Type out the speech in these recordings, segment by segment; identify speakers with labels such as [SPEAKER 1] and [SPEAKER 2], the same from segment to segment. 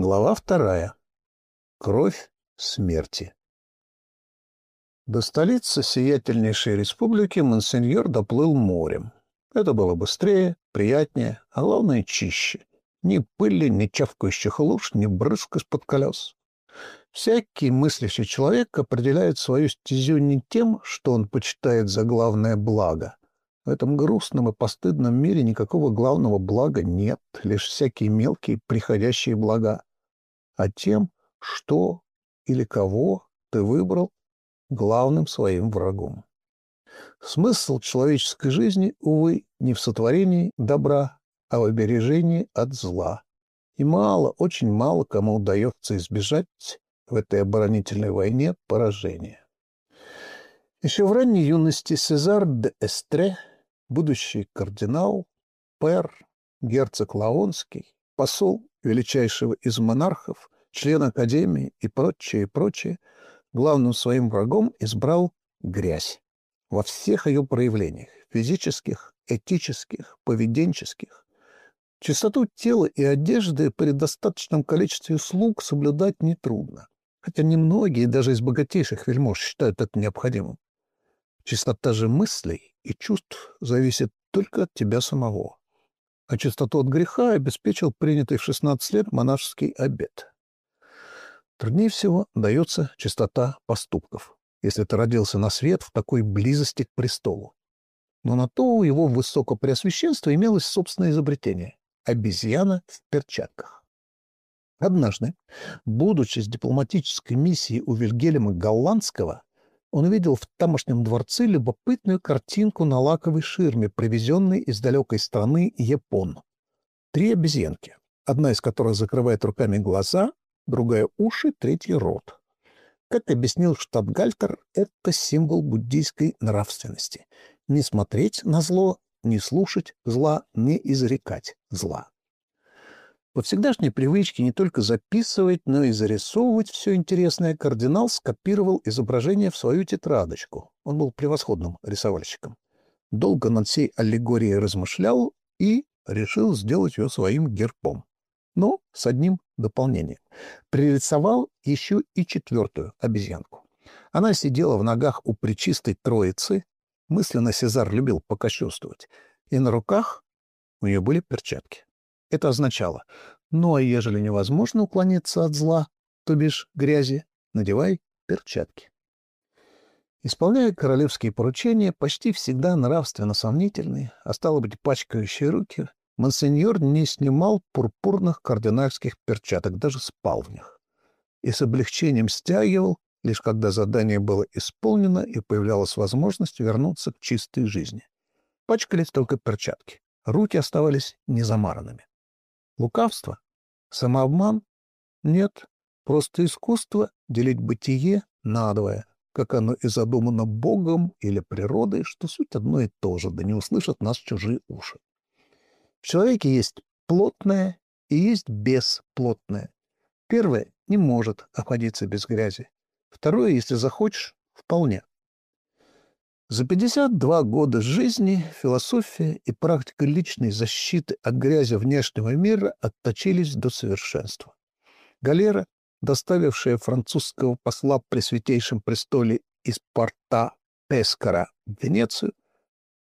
[SPEAKER 1] Глава вторая. Кровь смерти. До столицы сиятельнейшей республики монсеньор доплыл морем. Это было быстрее, приятнее, а главное чище. Ни пыли, ни чавкающих луж, ни брызг из-под колес. Всякий мыслящий человек определяет свою стезю не тем, что он почитает за главное благо. В этом грустном и постыдном мире никакого главного блага нет, лишь всякие мелкие приходящие блага а тем, что или кого ты выбрал главным своим врагом. Смысл человеческой жизни, увы, не в сотворении добра, а в обережении от зла. И мало, очень мало кому удается избежать в этой оборонительной войне поражения. Еще в ранней юности Сезар де Эстре, будущий кардинал, пэр, герцог Лаонский, посол величайшего из монархов, член Академии и прочее, и прочее, главным своим врагом избрал грязь во всех ее проявлениях – физических, этических, поведенческих. Чистоту тела и одежды при достаточном количестве слуг соблюдать нетрудно, хотя немногие даже из богатейших вельмож считают это необходимым. Чистота же мыслей и чувств зависит только от тебя самого а чистоту от греха обеспечил принятый в 16 лет монашеский обет. Труднее всего дается чистота поступков, если ты родился на свет в такой близости к престолу. Но на то у его высокопреосвященства имелось собственное изобретение — обезьяна в перчатках. Однажды, будучи с дипломатической миссией у Вильгельма Голландского, он увидел в тамошнем дворце любопытную картинку на лаковой ширме, привезенной из далекой страны Япон. Три обезьянки, одна из которых закрывает руками глаза, другая — уши, третья — рот. Как объяснил штаб-гальтер, это символ буддийской нравственности. Не смотреть на зло, не слушать зла, не изрекать зла. По всегдашней привычке не только записывать, но и зарисовывать все интересное, кардинал скопировал изображение в свою тетрадочку. Он был превосходным рисовальщиком. Долго над всей аллегорией размышлял и решил сделать ее своим гербом. Но с одним дополнением. Пририсовал еще и четвертую обезьянку. Она сидела в ногах у причистой троицы, мысленно Сезар любил покощувствовать, и на руках у нее были перчатки. Это означало, ну а ежели невозможно уклониться от зла, то бишь грязи, надевай перчатки. Исполняя королевские поручения, почти всегда нравственно сомнительные, а стало быть, пачкающие руки, монсеньор не снимал пурпурных кардинальских перчаток, даже спал в них. И с облегчением стягивал, лишь когда задание было исполнено и появлялась возможность вернуться к чистой жизни. Пачкались только перчатки, руки оставались незамаранными. Лукавство? Самообман? Нет, просто искусство делить бытие надвое, как оно и задумано Богом или природой, что суть одно и то же, да не услышат нас чужие уши. В человеке есть плотное и есть бесплотное. Первое не может обходиться без грязи. Второе, если захочешь, вполне. За 52 года жизни философия и практика личной защиты от грязи внешнего мира отточились до совершенства. Галера, доставившая французского посла при Святейшем престоле из порта Пескара в Венецию,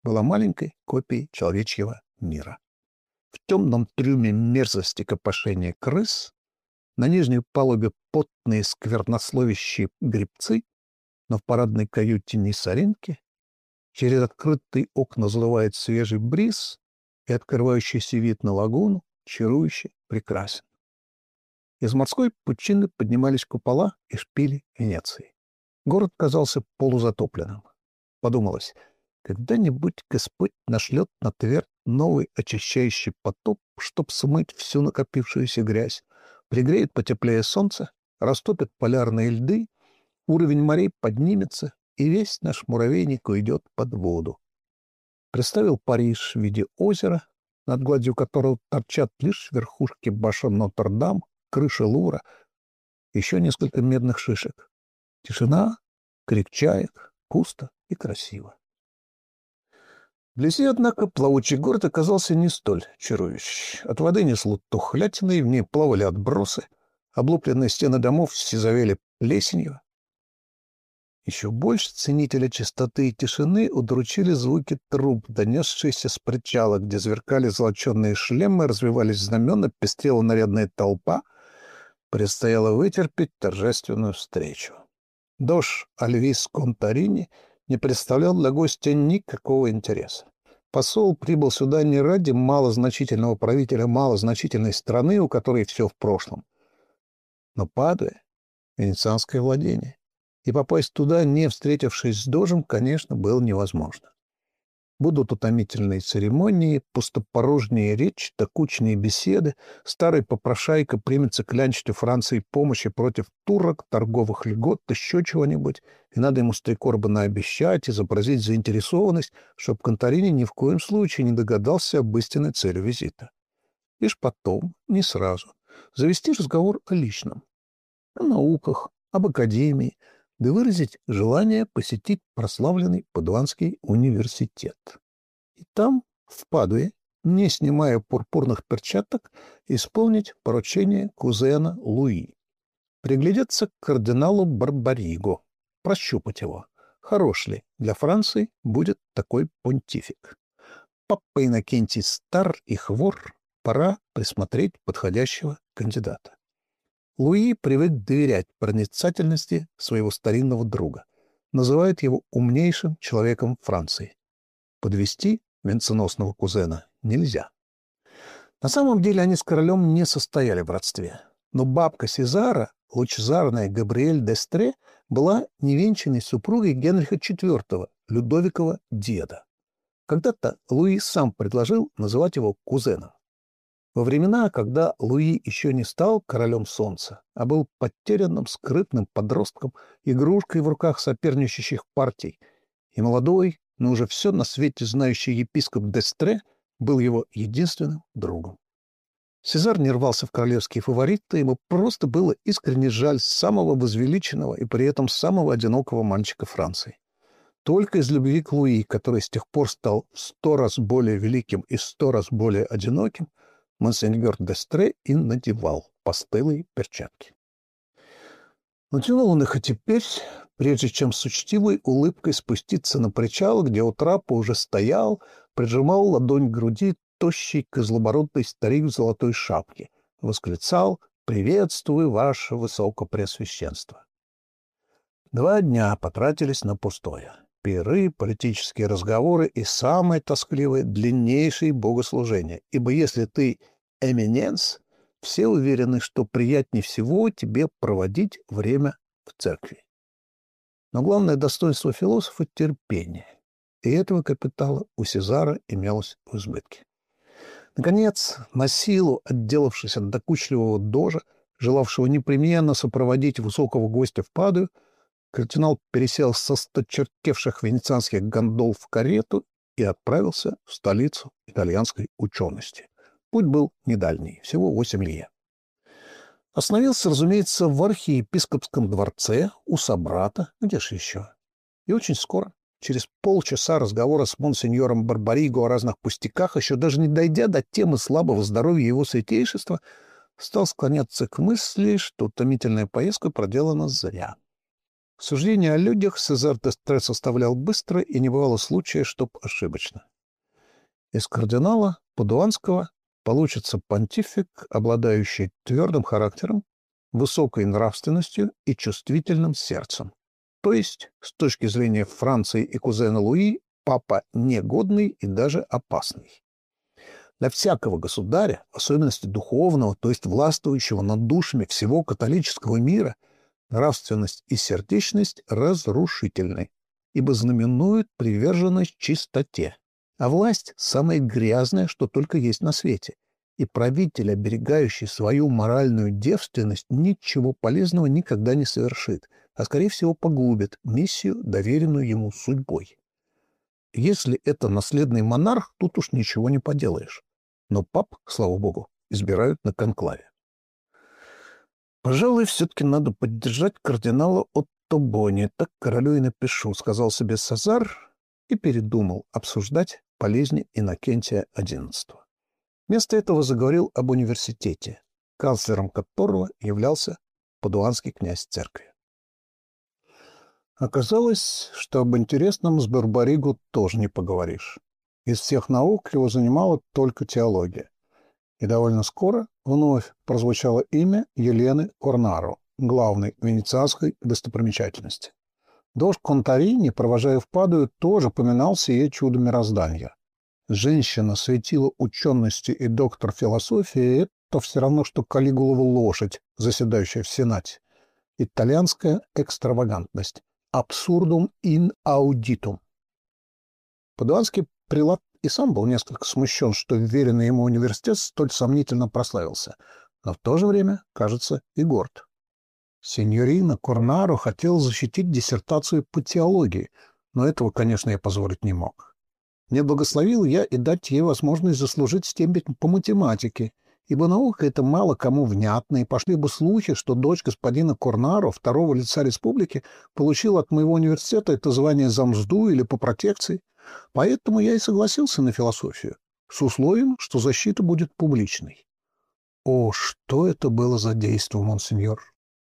[SPEAKER 1] была маленькой копией человечьего мира. В темном трюме мерзости копошения крыс, на нижней палубе потные сквернословящие грибцы, но в парадной каюте не соринки, Через открытые окна задувает свежий бриз, и открывающийся вид на лагуну чарующе прекрасен. Из морской пучины поднимались купола и шпили Венеции. Город казался полузатопленным. Подумалось, когда-нибудь Господь нашлет на твердь новый очищающий потоп, чтоб смыть всю накопившуюся грязь, пригреет потеплее солнце, растопит полярные льды, уровень морей поднимется, и весь наш муравейник уйдет под воду. Представил Париж в виде озера, над гладью которого торчат лишь верхушки башен Нотр-Дам, крыши Лура, еще несколько медных шишек. Тишина, крик чаек, пусто и красиво. Вблизи, однако, плавучий город оказался не столь чарующий. От воды несло тухлятиной, в ней плавали отбросы — облупленные стены домов сизовели плесенью. Еще больше ценителя чистоты и тишины удручили звуки труб, донесшиеся с причала, где зверкали золоченные шлемы, развивались знамена, пестрела нарядная толпа. Предстояло вытерпеть торжественную встречу. Дож Альвис Контарини не представлял для гостя никакого интереса. Посол прибыл сюда не ради малозначительного правителя малозначительной страны, у которой все в прошлом. Но Падуя — венецианское владение и попасть туда, не встретившись с дожем, конечно, было невозможно. Будут утомительные церемонии, пустопорожние речи, докучные беседы. Старый попрошайка примется клянчить у Франции помощи против турок, торговых льгот, еще чего-нибудь. И надо ему с три корба наобещать, изобразить заинтересованность, чтобы Конторини ни в коем случае не догадался об истинной цели визита. Лишь потом, не сразу, завести разговор о личном. О науках, об академии, да выразить желание посетить прославленный Падуанский университет. И там, в Падуе, не снимая пурпурных перчаток, исполнить поручение кузена Луи. Приглядеться к кардиналу Барбариго, прощупать его. Хорош ли для Франции будет такой понтифик? Папа Иннокентий стар и хвор, пора присмотреть подходящего кандидата. Луи привык доверять проницательности своего старинного друга. Называет его умнейшим человеком Франции. Подвести венценосного кузена нельзя. На самом деле они с королем не состояли в родстве. Но бабка Сезара, лучезарная Габриэль Дестре, была невенчанной супругой Генриха IV, Людовикова деда. Когда-то Луи сам предложил называть его кузеном. Во времена, когда Луи еще не стал королем солнца, а был потерянным, скрытным подростком, игрушкой в руках соперничающих партий, и молодой, но уже все на свете знающий епископ Дестре был его единственным другом. Сезар не рвался в королевские фавориты, ему просто было искренне жаль самого возвеличенного и при этом самого одинокого мальчика Франции. Только из любви к Луи, который с тех пор стал сто раз более великим и сто раз более одиноким, монсеньор Дестре и надевал постылые перчатки. Натянул он их и теперь, прежде чем с учтивой улыбкой спуститься на причал, где у трапа уже стоял, прижимал ладонь к груди тощий козлобородный старик в золотой шапке, восклицал «Приветствую, ваше высокопреосвященство». Два дня потратились на пустое пиры, политические разговоры и самое тоскливое — длиннейшие богослужения. Ибо если ты эминенс, все уверены, что приятнее всего тебе проводить время в церкви. Но главное достоинство философа — терпение. И этого капитала у Сезара имелось в избытке. Наконец, на силу отделавшись от докучливого дожа, желавшего непременно сопроводить высокого гостя в Падую, Кардинал пересел со сточертевших венецианских гондол в карету и отправился в столицу итальянской учености. Путь был недальний, всего восемь лье. Остановился, разумеется, в архиепископском дворце у собрата, где же еще. И очень скоро, через полчаса разговора с монсеньором Барбариго о разных пустяках, еще даже не дойдя до темы слабого здоровья его святейшества, стал склоняться к мысли, что утомительная поездка проделана зря. Суждение о людях Сезар Дестре составлял быстро, и не бывало случая, чтоб ошибочно. Из кардинала Падуанского получится понтифик, обладающий твердым характером, высокой нравственностью и чувствительным сердцем. То есть, с точки зрения Франции и кузена Луи, папа негодный и даже опасный. Для всякого государя, в особенности духовного, то есть властвующего над душами всего католического мира – нравственность и сердечность разрушительны, ибо знаменуют приверженность чистоте. А власть – самое грязное, что только есть на свете. И правитель, оберегающий свою моральную девственность, ничего полезного никогда не совершит, а, скорее всего, погубит миссию, доверенную ему судьбой. Если это наследный монарх, тут уж ничего не поделаешь. Но пап, слава богу, избирают на конклаве. «Пожалуй, все-таки надо поддержать кардинала Отто Бони. Так королю и напишу», — сказал себе Сазар и передумал обсуждать болезни Иннокентия XI. Вместо этого заговорил об университете. канцлером которого являлся падуанский князь церкви. Оказалось, что об интересном с Барбаригу тоже не поговоришь. Из всех наук его занимала только теология. И довольно скоро вновь прозвучало имя Елены Корнаро, главной венецианской достопримечательности. Дождь Контарини, провожая в тоже поминал сие чудо мироздания. Женщина светила учености и доктор философии — это все равно, что Калигулова лошадь, заседающая в Сенате. Итальянская экстравагантность. Абсурдум ин аудитум. Падуанский прилад и сам был несколько смущен, что вверенный ему университет столь сомнительно прославился, но в то же время, кажется, и горд. Сеньорина Корнаро хотел защитить диссертацию по теологии, но этого, конечно, я позволить не мог. Не благословил я и дать ей возможность заслужить степень по математике, ибо наука это мало кому внятно, и пошли бы слухи, что дочь господина Корнаро, второго лица республики, получила от моего университета это звание за мзду или по протекции. Поэтому я и согласился на философию, с условием, что защита будет публичной. О, что это было за действо, монсеньор!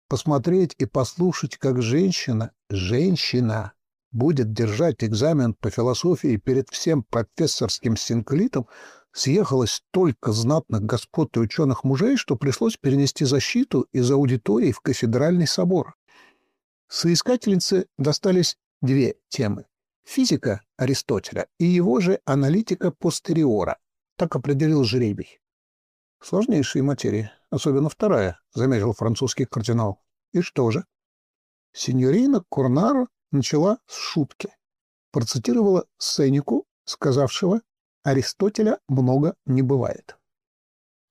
[SPEAKER 1] посмотреть и послушать, как женщина, женщина, будет держать экзамен по философии перед всем профессорским синклитом, съехалось столько знатных господ и ученых мужей, что пришлось перенести защиту из аудитории в кафедральный собор. Соискательнице достались две темы — физика Аристотеля и его же аналитика постериора, так определил жребий. Сложнейшие материи, особенно вторая, заметил французский кардинал. И что же? Синьорина Корнаро начала с шутки. Процитировала Сенику, сказавшего «Аристотеля много не бывает».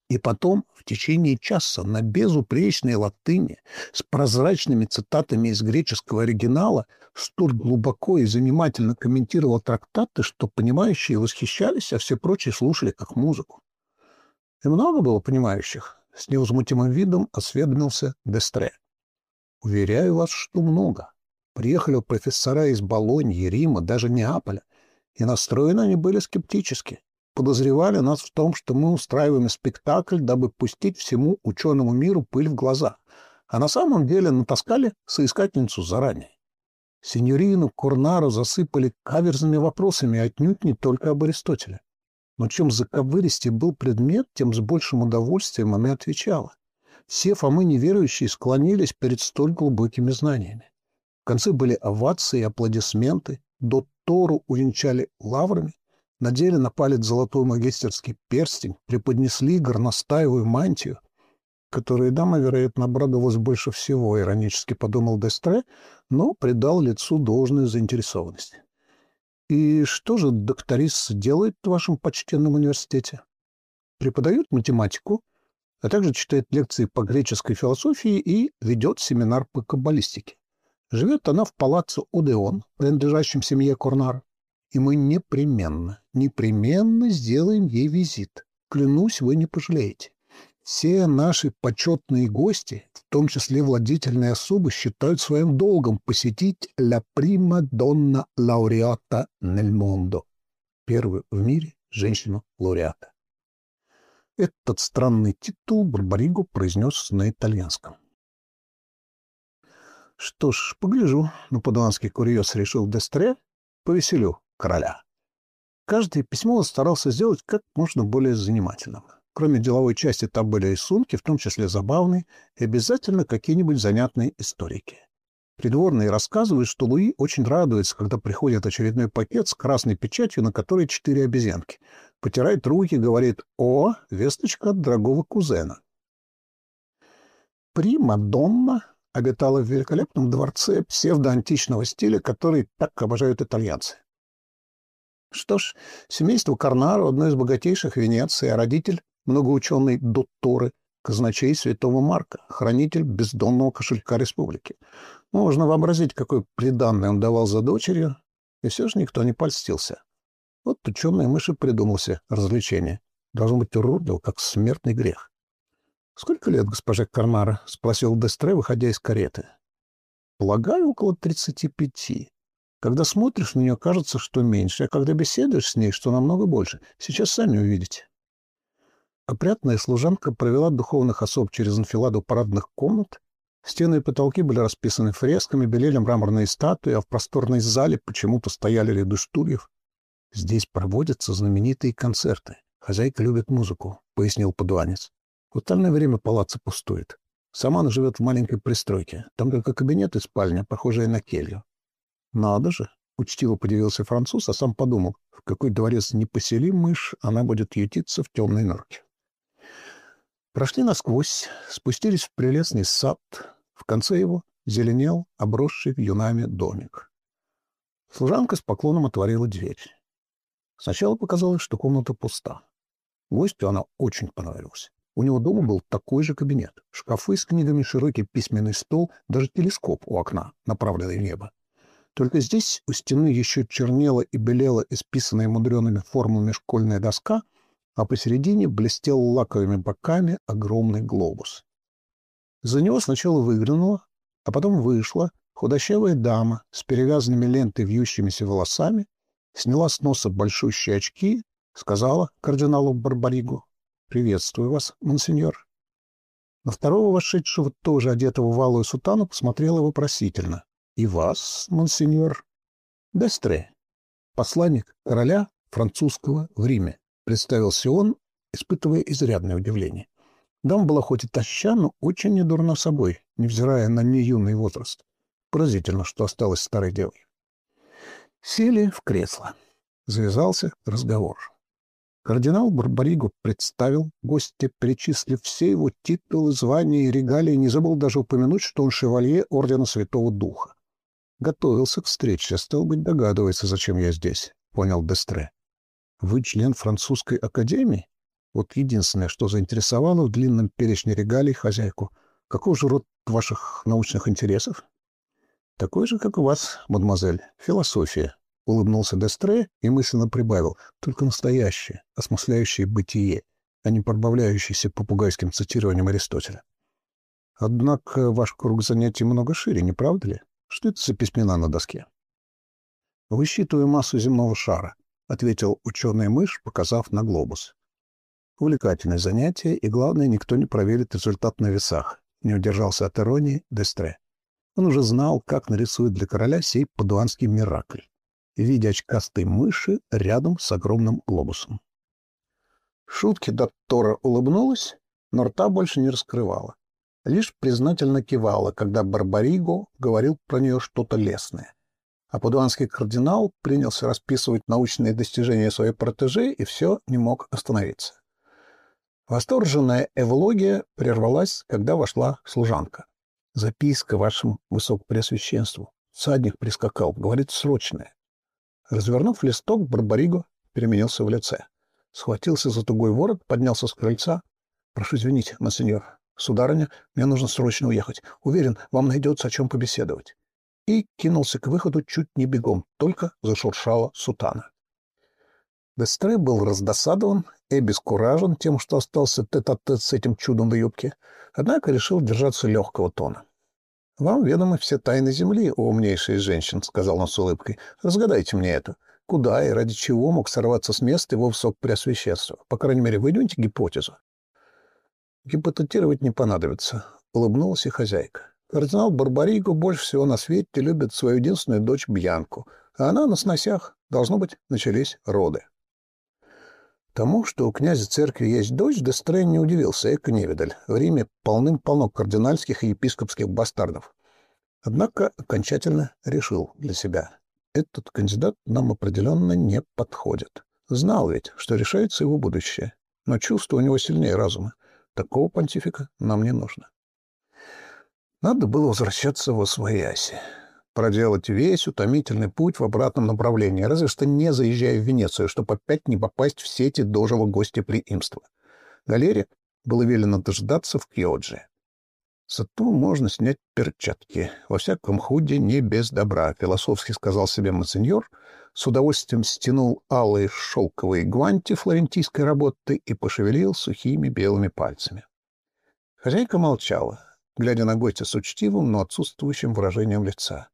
[SPEAKER 1] И потом, в течение часа на безупречной латыни с прозрачными цитатами из греческого оригинала столь глубоко и занимательно комментировал трактаты, что понимающие восхищались, а все прочие слушали как музыку. И много было понимающих. С невозмутимым видом осведомился Дестре. Уверяю вас, что много. Приехали профессора из Болоньи, Рима, даже Неаполя, и настроены они были скептически. Подозревали нас в том, что мы устраиваем спектакль, дабы пустить всему ученому миру пыль в глаза. А на самом деле натаскали соискательницу заранее. Синьорину Корнару засыпали каверзными вопросами отнюдь не только об Аристотеле. Но чем заковыристее был предмет, тем с большим удовольствием она отвечала. Все Фомы неверующие склонились перед столь глубокими знаниями. В конце были овации и аплодисменты, до Тору увенчали лаврами, надели на палец золотой магистерский перстень, преподнесли горностаевую мантию, которой дама, вероятно, обрадовалась больше всего, иронически подумал Дестре, но придал лицу должную заинтересованность. И что же докторис делает в вашем почтенном университете? Преподает математику, а также читает лекции по греческой философии и ведет семинар по каббалистике. Живет она в палаццо Одеон, принадлежащем семье Корнар, и мы непременно, непременно сделаем ей визит. Клянусь, вы не пожалеете. Все наши почетные гости, в том числе владетельные особы, считают своим долгом посетить «La prima donna laureata nel mondo» — первую в мире женщину-лауреата. Этот странный титул Барбариго произнес на итальянском. Что ж, погляжу на падуанский курьез, решил Дестре, повеселю короля. Каждое письмо он старался сделать как можно более занимательным. Кроме деловой части, там были и сумки, в том числе забавные, и обязательно какие-нибудь занятные историки. Придворные рассказывают, что Луи очень радуется, когда приходит очередной пакет с красной печатью, на которой четыре обезьянки. Потирает руки, говорит «О, весточка от дорогого кузена». Прима-донна обитала в великолепном дворце псевдоантичного стиля, который так обожают итальянцы. Что ж, семейство Карнаро — одно из богатейших Венеции, а родитель многоученый Дотторы, казначей святого Марка, хранитель бездонного кошелька республики. Можно вообразить, какой приданный он давал за дочерью, и все же никто не польстился. Вот ученый мыши придумался развлечение. Должно быть уродлив, как смертный грех. — Сколько лет, госпожа Кармара? — спросил Дестре, выходя из кареты. — Полагаю, около тридцати пяти. Когда смотришь на нее, кажется, что меньше, а когда беседуешь с ней, что намного больше. Сейчас сами увидите. Опрятная служанка провела духовных особ через анфиладу парадных комнат. Стены и потолки были расписаны фресками, белели мраморные статуи, а в просторной зале почему-то стояли ряды стульев. Здесь проводятся знаменитые концерты. Хозяйка любит музыку, — пояснил подуанец. В остальное время палаца пустует. Сама она живет в маленькой пристройке. Там только кабинет и спальня, похожая на келью. Надо же, — учтиво подивился француз, а сам подумал, в какой дворец не посели мышь, она будет ютиться в темной норке. Прошли насквозь, спустились в прелестный сад. В конце его зеленел обросший вьюнами домик. Служанка с поклоном отворила дверь. Сначала показалось, что комната пуста. Гостю она очень понравилась. У него дома был такой же кабинет. Шкафы с книгами, широкий письменный стол, даже телескоп у окна, направленный в небо. Только здесь у стены еще чернела и белела исписанная мудреными формулами школьная доска, а посередине блестел лаковыми боками огромный глобус. За него сначала выглянула, а потом вышла худощавая дама с перевязанными лентой вьющимися волосами, сняла с носа большущие очки, сказала кардиналу Барбаригу «Приветствую вас, монсеньор». На второго вошедшего, тоже одетого в алую сутану, посмотрела вопросительно. «И вас, монсеньор?» «Дестре, посланник короля французского в Риме», представился он, испытывая изрядное удивление. Дам была хоть и таща, но очень недурна собой, невзирая на неюный возраст. Поразительно, что осталась старой девой. Сели в кресло. Завязался разговор. Кардинал Барбаригу представил гостя, перечислив все его титулы, звания и регалии, не забыл даже упомянуть, что он шевалье Ордена Святого Духа. Готовился к встрече, стал быть, догадывается, зачем я здесь, — понял Дестре. Вы член французской академии? Вот единственное, что заинтересовало в длинном перечне регалий хозяйку. Какой же род ваших научных интересов? Такой же, как у вас, мадемуазель, философия, Улыбнулся Дестре и мысленно прибавил. Только настоящее, осмысляющее бытие, а не пробавляющееся попугайским цитированием Аристотеля. Однако ваш круг занятий много шире, не правда ли? Что это за письмена на доске? Высчитываю массу земного шара, — ответил ученый-мышь, показав на глобус. Увлекательное занятие, и, главное, никто не проверит результат на весах. Не удержался от иронии Дестре. Он уже знал, как нарисует для короля сей падуанский миракль в виде очкастой мыши рядом с огромным глобусом. Шутки Доттора улыбнулась, но рта больше не раскрывала. Лишь признательно кивала, когда Барбариго говорил про нее что-то лесное. А падуанский кардинал принялся расписывать научные достижения своей протеже и все не мог остановиться. Восторженная эвлогия прервалась, когда вошла служанка. «Записка вашему высокопреосвященству. Садник прискакал. Говорит, срочная. Развернув листок, Барбариго переменился в лице. Схватился за тугой ворот, поднялся с крыльца. — Прошу извинить, монсеньор. Сударыня, мне нужно срочно уехать. Уверен, вам найдется о чем побеседовать. И кинулся к выходу чуть не бегом, только зашуршала сутана. Дестре был раздосадован и обескуражен тем, что остался тет-а-тет -тет с этим чудом в юбке, однако решил держаться легкого тона. — Вам ведомы все тайны Земли, о умнейшая женщин, — сказал он с улыбкой. — Разгадайте мне это. Куда и ради чего мог сорваться с места его высокопреосвященство? По крайней мере, выдвиньте гипотезу. — Гипотетировать не понадобится, — улыбнулась и хозяйка. Кардинал Барбариго больше всего на свете любит свою единственную дочь Бьянку, а она на сносях. Должно быть, начались роды. Тому, что у князя церкви есть дочь, Дестрейн не удивился, эко невидаль. В Риме полным-полно кардинальских и епископских бастардов. Однако окончательно решил для себя. Этот кандидат нам определенно не подходит. Знал ведь, что решается его будущее. Но чувство у него сильнее разума. Такого понтифика нам не нужно. Надо было возвращаться в Освояси проделать весь утомительный путь в обратном направлении, разве что не заезжая в Венецию, чтобы опять не попасть в сети дожего гостя преимства. Галере было велено дождаться в Кьодже. Зато можно снять перчатки. Во всяком худе не без добра, — философски сказал себе мансеньор, с удовольствием стянул алые шелковые гванти флорентийской работы и пошевелил сухими белыми пальцами. Хозяйка молчала, глядя на гостя с учтивым, но отсутствующим выражением лица.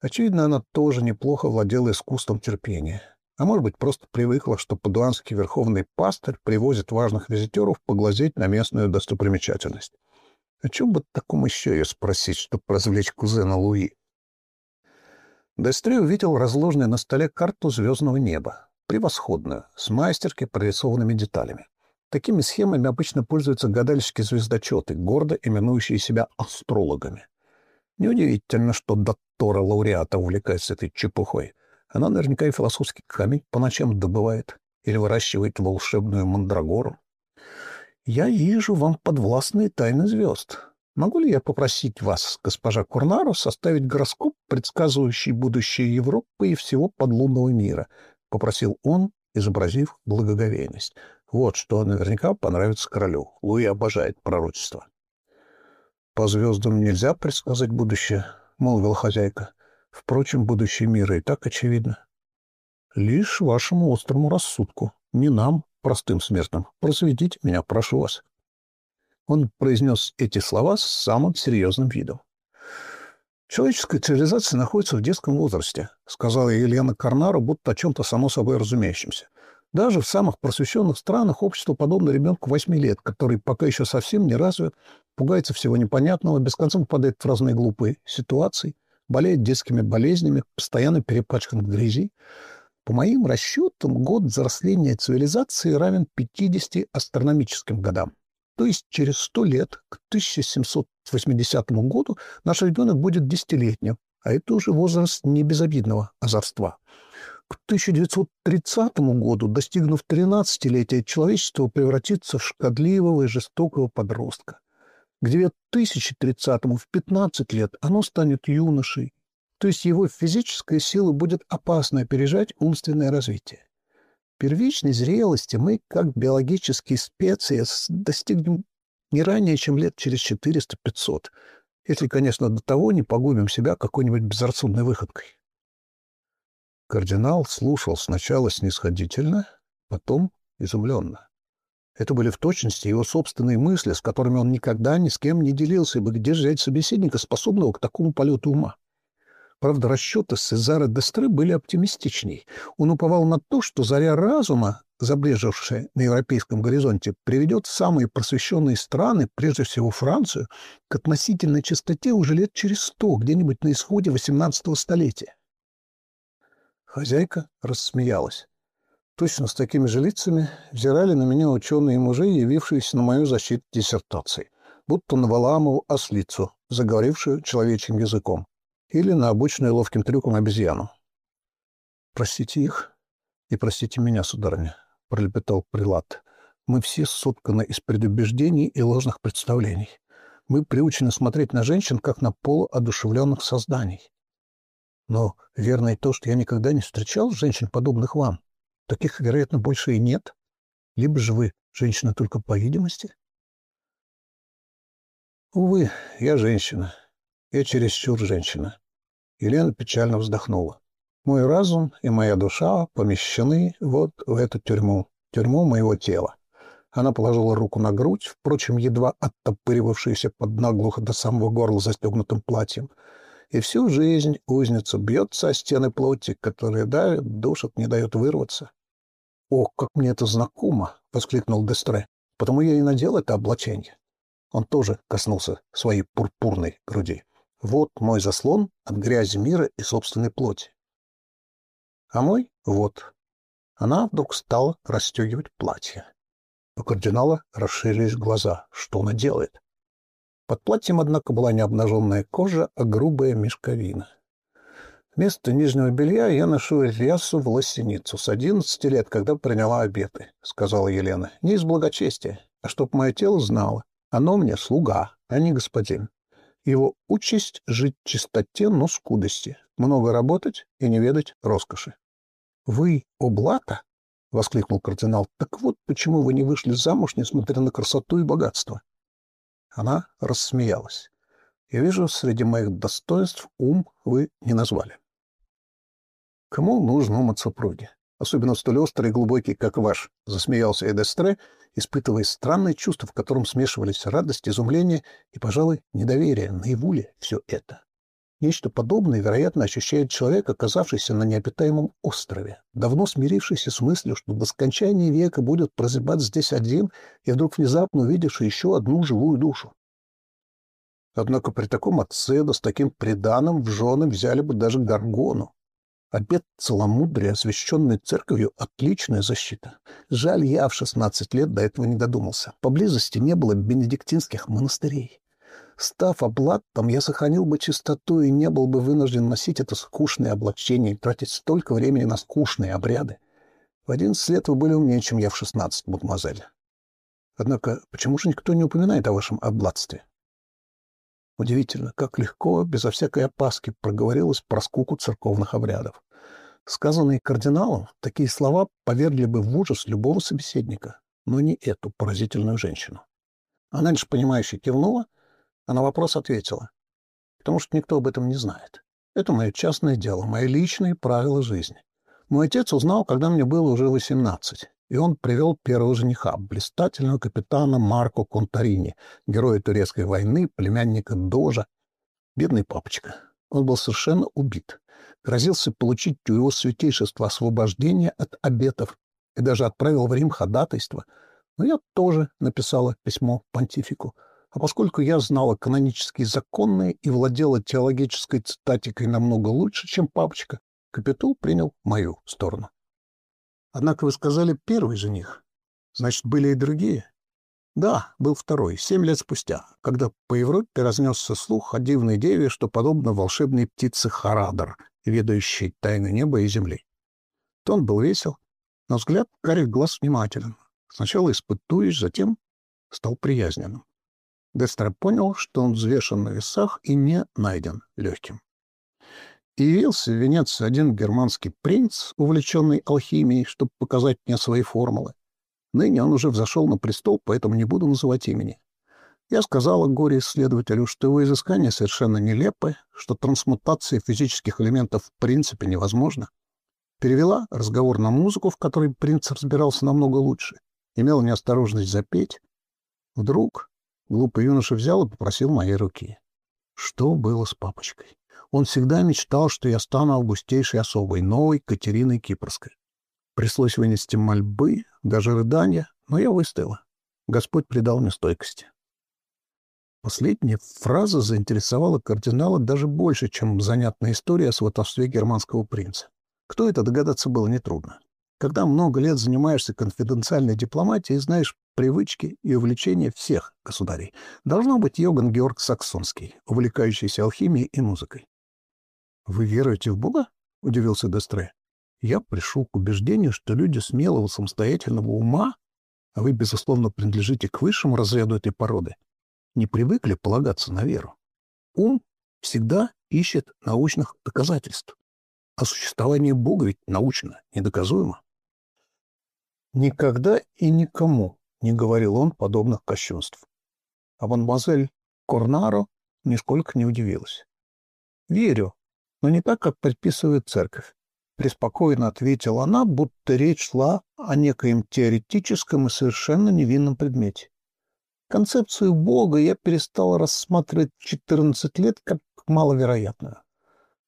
[SPEAKER 1] Очевидно, она тоже неплохо владела искусством терпения. А может быть, просто привыкла, что падуанский верховный пастырь привозит важных визитеров поглазеть на местную достопримечательность. О чем бы таком еще ее спросить, чтобы развлечь кузена Луи? Дестре увидел разложенную на столе карту звездного неба. Превосходную, с мастерски прорисованными деталями. Такими схемами обычно пользуются гадальщики-звездочеты, гордо именующие себя астрологами. Неудивительно, что доктора лауреата увлекается этой чепухой. Она наверняка и философский камень по ночам добывает или выращивает волшебную мандрагору. Я вижу вам подвластные тайны звезд. Могу ли я попросить вас, госпожа Курнаро, составить гороскоп, предсказывающий будущее Европы и всего подлунного мира? — попросил он, изобразив благоговейность. Вот что наверняка понравится королю. Луи обожает пророчество. — По звездам нельзя предсказать будущее, — молвила хозяйка. Впрочем, будущее мира и так очевидно. Лишь вашему острому рассудку, не нам, простым смертным. Просветите меня, прошу вас. Он произнес эти слова с самым серьезным видом. «Человеческая цивилизация находится в детском возрасте», — сказала Елена Карнару, будто о чем-то само собой разумеющемся. «Даже в самых просвещенных странах общество подобно ребенку восьми лет, который пока еще совсем не развит, пугается всего непонятного, без конца попадает в разные глупые ситуации, болеет детскими болезнями, постоянно перепачкан в грязи. По моим расчетам, год взросления цивилизации равен 50 астрономическим годам. То есть через 100 лет, к 1780 году, наш ребенок будет десятилетним, а это уже возраст не безобидного озорства. К 1930 году, достигнув 13-летия, человечество превратится в шкодливого и жестокого подростка. К 2030 в 15 лет оно станет юношей, то есть его физическая сила будет опасно опережать умственное развитие. Первичной зрелости мы, как биологические специи, достигнем не ранее, чем лет через 400-500, если, конечно, до того не погубим себя какой-нибудь безрассудной выходкой. Кардинал слушал сначала снисходительно, потом изумленно. Это были в точности его собственные мысли, с которыми он никогда ни с кем не делился, ибо где же взять собеседника, способного к такому полету ума? Правда, расчеты Сезара Дестры были оптимистичней. Он уповал на то, что заря разума, забрежевшая на европейском горизонте, приведет самые просвещенные страны, прежде всего Францию, к относительной чистоте уже лет через сто, где-нибудь на исходе XVIII столетия. Хозяйка рассмеялась. Точно с такими же лицами взирали на меня ученые мужи, явившиеся на мою защиту диссертации, будто на Валамову ослицу, заговорившую человечьим языком, или на обычную ловким трюком обезьяну. «Простите их и простите меня, сударыня», — пролепетал прилад. «Мы все сотканы из предубеждений и ложных представлений. Мы приучены смотреть на женщин, как на полуодушевленных созданий. Но верно и то, что я никогда не встречал женщин, подобных вам. Таких, вероятно, больше и нет. Либо же вы женщина только по видимости? Увы, я женщина. Я чересчур женщина. Елена печально вздохнула. Мой разум и моя душа помещены вот в эту тюрьму, тюрьму моего тела. Она положила руку на грудь, впрочем, едва оттопыривавшуюся под наглухо до самого горла застегнутым платьем. И всю жизнь узница бьется о стены плоти, которые давят, душат, не дают вырваться. «Ох, как мне это знакомо!» — воскликнул Дестре. «Потому я и надел это облачение». Он тоже коснулся своей пурпурной груди. «Вот мой заслон от грязи мира и собственной плоти». А мой — вот. Она вдруг стала расстегивать платье. У кардинала расширились глаза. Что она делает? Под платьем, однако, была не обнаженная кожа, а грубая мешковина. Вместо нижнего белья я ношу рясу в лосиницу с одиннадцати лет, когда приняла обеты, — сказала Елена. Не из благочестия, а чтоб мое тело знало. Оно мне слуга, а не господин. Его участь — жить в чистоте, но скудости, много работать и не ведать роскоши. — Вы облата? — воскликнул кардинал. — Так вот почему вы не вышли замуж, несмотря на красоту и богатство. Она рассмеялась. — Я вижу, среди моих достоинств ум вы не назвали. Кому нужен ум от супруги? Особенно столь острый и глубокий, как ваш, — засмеялся Эдестре, испытывая странное чувство, в котором смешивались радость, изумление и, пожалуй, недоверие. Наяву ли все это? Нечто подобное, вероятно, ощущает человек, оказавшийся на необитаемом острове, давно смирившийся с мыслью, что до скончания века будет прозябать здесь один и вдруг внезапно увидевший еще одну живую душу. Однако при таком отце, с таким преданным в жены взяли бы даже Гаргону. Обед целомудрия, освященный церковью, — отличная защита. Жаль, я в 16 лет до этого не додумался. Поблизости не было бенедиктинских монастырей. Став облаттом, я сохранил бы чистоту и не был бы вынужден носить это скучное облачение и тратить столько времени на скучные обряды. В одиннадцать лет вы были умнее, чем я в шестнадцать, мадемуазель. Однако, почему же никто не упоминает о вашем обладстве? Удивительно, как легко, безо всякой опаски, проговорилось про скуку церковных обрядов. Сказанные кардиналом, такие слова повергли бы в ужас любого собеседника, но не эту поразительную женщину. Она лишь понимающе кивнула — а на вопрос ответила. Потому что никто об этом не знает. Это мое частное дело, мои личные правила жизни. Мой отец узнал, когда мне было уже 18, и он привел первого жениха, блистательного капитана Марко Контарини, героя турецкой войны, племянника Дожа. Бедный папочка. Он был совершенно убит. Грозился получить у его святейшества освобождение от обетов и даже отправил в Рим ходатайство. Но я тоже написала письмо понтифику — а поскольку я знала канонические законы и владела теологической цитатикой намного лучше, чем папочка, Капитул принял мою сторону. Однако вы сказали первый жених. Значит, были и другие? Да, был второй, семь лет спустя, когда по Европе разнесся слух о дивной деве, что подобно волшебной птице Харадор, ведающей тайны неба и земли. Тон был весел, но взгляд карих глаз внимателен. Сначала испытуешь, затем стал приязненным. Дестро понял, что он взвешен на весах и не найден легким. Явился в Венецию один германский принц, увлеченный алхимией, чтобы показать мне свои формулы. Ныне он уже взошел на престол, поэтому не буду называть имени. Я сказала горе-исследователю, что его изыскание совершенно нелепы, что трансмутация физических элементов в принципе невозможна. Перевела разговор на музыку, в которой принц разбирался намного лучше. Имел неосторожность запеть. Вдруг Глупый юноша взял и попросил моей руки. Что было с папочкой? Он всегда мечтал, что я стану августейшей особой, новой Катериной Кипрской. Пришлось вынести мольбы, даже рыдания, но я выстояла. Господь придал мне стойкости. Последняя фраза заинтересовала кардинала даже больше, чем занятная история о сватовстве германского принца. Кто это, догадаться было нетрудно. Когда много лет занимаешься конфиденциальной дипломатией, знаешь привычки и увлечения всех государей. Должно быть Йоган Георг Саксонский, увлекающийся алхимией и музыкой. «Вы веруете в Бога?» — удивился Дестре. «Я пришел к убеждению, что люди смелого самостоятельного ума, а вы, безусловно, принадлежите к высшему разряду этой породы, не привыкли полагаться на веру. Ум всегда ищет научных доказательств. А существование Бога ведь научно недоказуемо. Никогда и никому не говорил он подобных кощунств. А мадемуазель Корнаро нисколько не удивилась. «Верю, но не так, как предписывает церковь», — преспокойно ответила она, будто речь шла о некоем теоретическом и совершенно невинном предмете. Концепцию Бога я перестала рассматривать в 14 лет как маловероятную.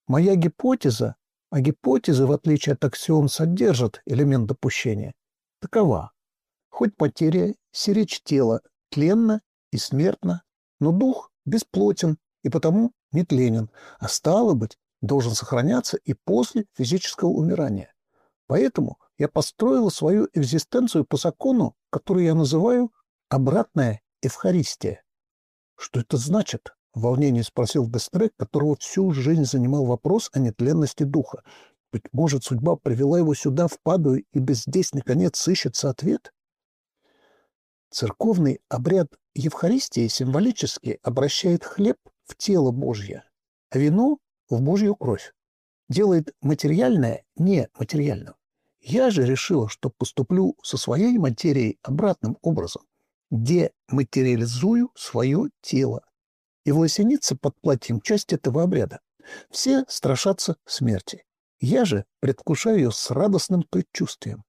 [SPEAKER 1] Моя гипотеза, а гипотезы, в отличие от аксиом, содержат элемент допущения, такова. Хоть потеря сиречь тела тленна и смертна, но дух бесплотен и потому нетленен, а стало быть, должен сохраняться и после физического умирания. Поэтому я построила свою экзистенцию по закону, который я называю «обратная Евхаристия». Что это значит? В волнении спросил Дестрек, которого всю жизнь занимал вопрос о нетленности духа. Быть может, судьба привела его сюда в Падую, ибо здесь, наконец, сыщется ответ? Церковный обряд Евхаристии символически обращает хлеб в тело Божье, а вино в Божью кровь. Делает материальное нематериальным. Я же решила, что поступлю со своей материей обратным образом. Дематериализую свое тело. И власеница под платьем часть этого обряда. Все страшатся смерти. Я же предвкушаю ее с радостным предчувствием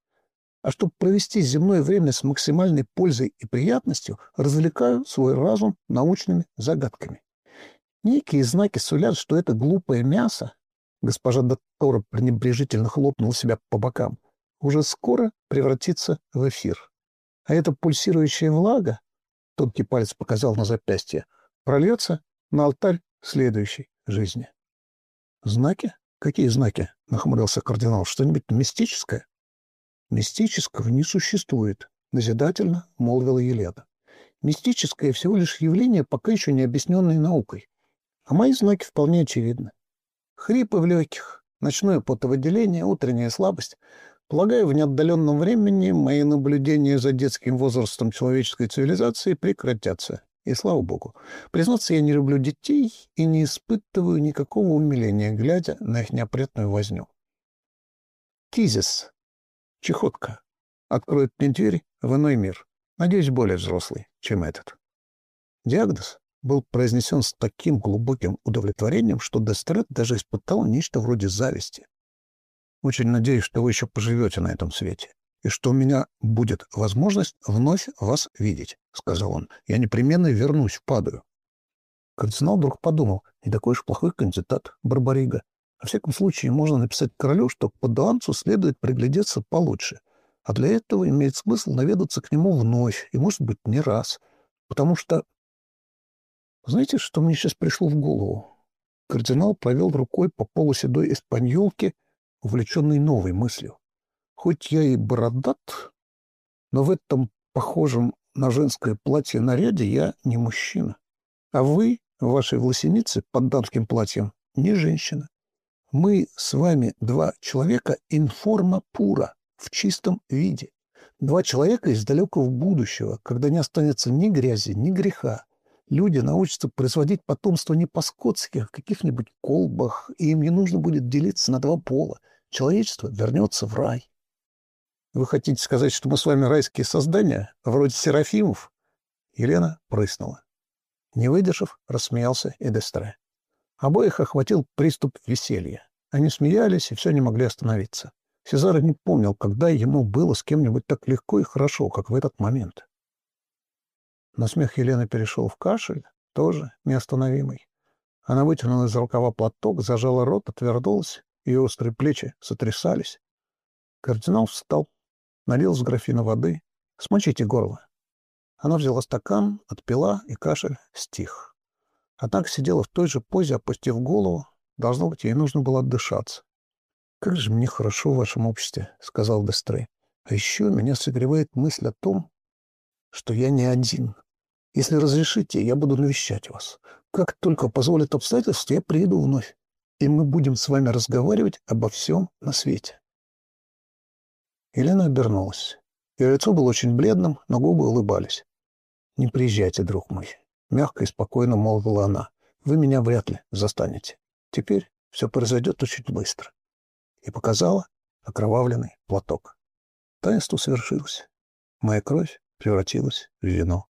[SPEAKER 1] а чтобы провести земное время с максимальной пользой и приятностью, развлекаю свой разум научными загадками. Некие знаки сулят, что это глупое мясо, госпожа Доттора пренебрежительно хлопнула себя по бокам, уже скоро превратится в эфир. А эта пульсирующая влага, тонкий палец показал на запястье, прольется на алтарь следующей жизни. «Знаки? Какие знаки?» — нахмурился кардинал. «Что-нибудь мистическое?» «Мистического не существует», — назидательно молвила Елена. «Мистическое всего лишь явление, пока еще не объясненное наукой. А мои знаки вполне очевидны. Хрипы в легких, ночное потовыделение, утренняя слабость. Полагаю, в неотдаленном времени мои наблюдения за детским возрастом человеческой цивилизации прекратятся. И слава богу. Признаться, я не люблю детей и не испытываю никакого умиления, глядя на их неопрятную возню. Кизис. Чехотка. Откроет мне дверь в иной мир. Надеюсь, более взрослый, чем этот. Диагноз был произнесен с таким глубоким удовлетворением, что Дестрет даже испытал нечто вроде зависти. Очень надеюсь, что вы еще поживете на этом свете, и что у меня будет возможность вновь вас видеть, — сказал он. Я непременно вернусь в Падую. Кардинал вдруг подумал, не такой уж плохой кандидат, Барбарига. Во всяком случае, можно написать королю, что к падуанцу следует приглядеться получше. А для этого имеет смысл наведаться к нему вновь, и, может быть, не раз. Потому что... Знаете, что мне сейчас пришло в голову? Кардинал провел рукой по полуседой испаньолке, увлеченный новой мыслью. Хоть я и бородат, но в этом похожем на женское платье наряде я не мужчина. А вы вашей власенице под дамским платьем не женщина. Мы с вами два человека информа пура, в чистом виде. Два человека из далекого будущего, когда не останется ни грязи, ни греха. Люди научатся производить потомство не по-скотски, а в каких-нибудь колбах, и им не нужно будет делиться на два пола — человечество вернется в рай. Вы хотите сказать, что мы с вами райские создания, вроде серафимов? Елена прыснула. Не выдержав, рассмеялся Эдестре. Обоих охватил приступ веселья. Они смеялись и все не могли остановиться. Сезар не помнил, когда ему было с кем-нибудь так легко и хорошо, как в этот момент. Но смех Елены перешел в кашель, тоже неостановимый. Она вытянула из рукава платок, зажала рот, отвернулась ее острые плечи сотрясались. Кардинал встал, налил с графина воды. «Смочите горло». Она взяла стакан, отпила, и кашель стих. Однако сидела в той же позе, опустив голову. Должно быть, ей нужно было отдышаться. «Как же мне хорошо в вашем обществе», — сказал Дестрей. «А еще меня согревает мысль о том, что я не один. Если разрешите, я буду навещать вас. Как только позволят обстоятельства, я приеду вновь и мы будем с вами разговаривать обо всем на свете. Елена обернулась. Ее лицо было очень бледным, но губы улыбались. «Не приезжайте, друг мой», — мягко и спокойно молвила она. «Вы меня вряд ли застанете. Теперь все произойдет очень быстро». И показала окровавленный платок. Таинство совершилось. Моя кровь превратилась в вино.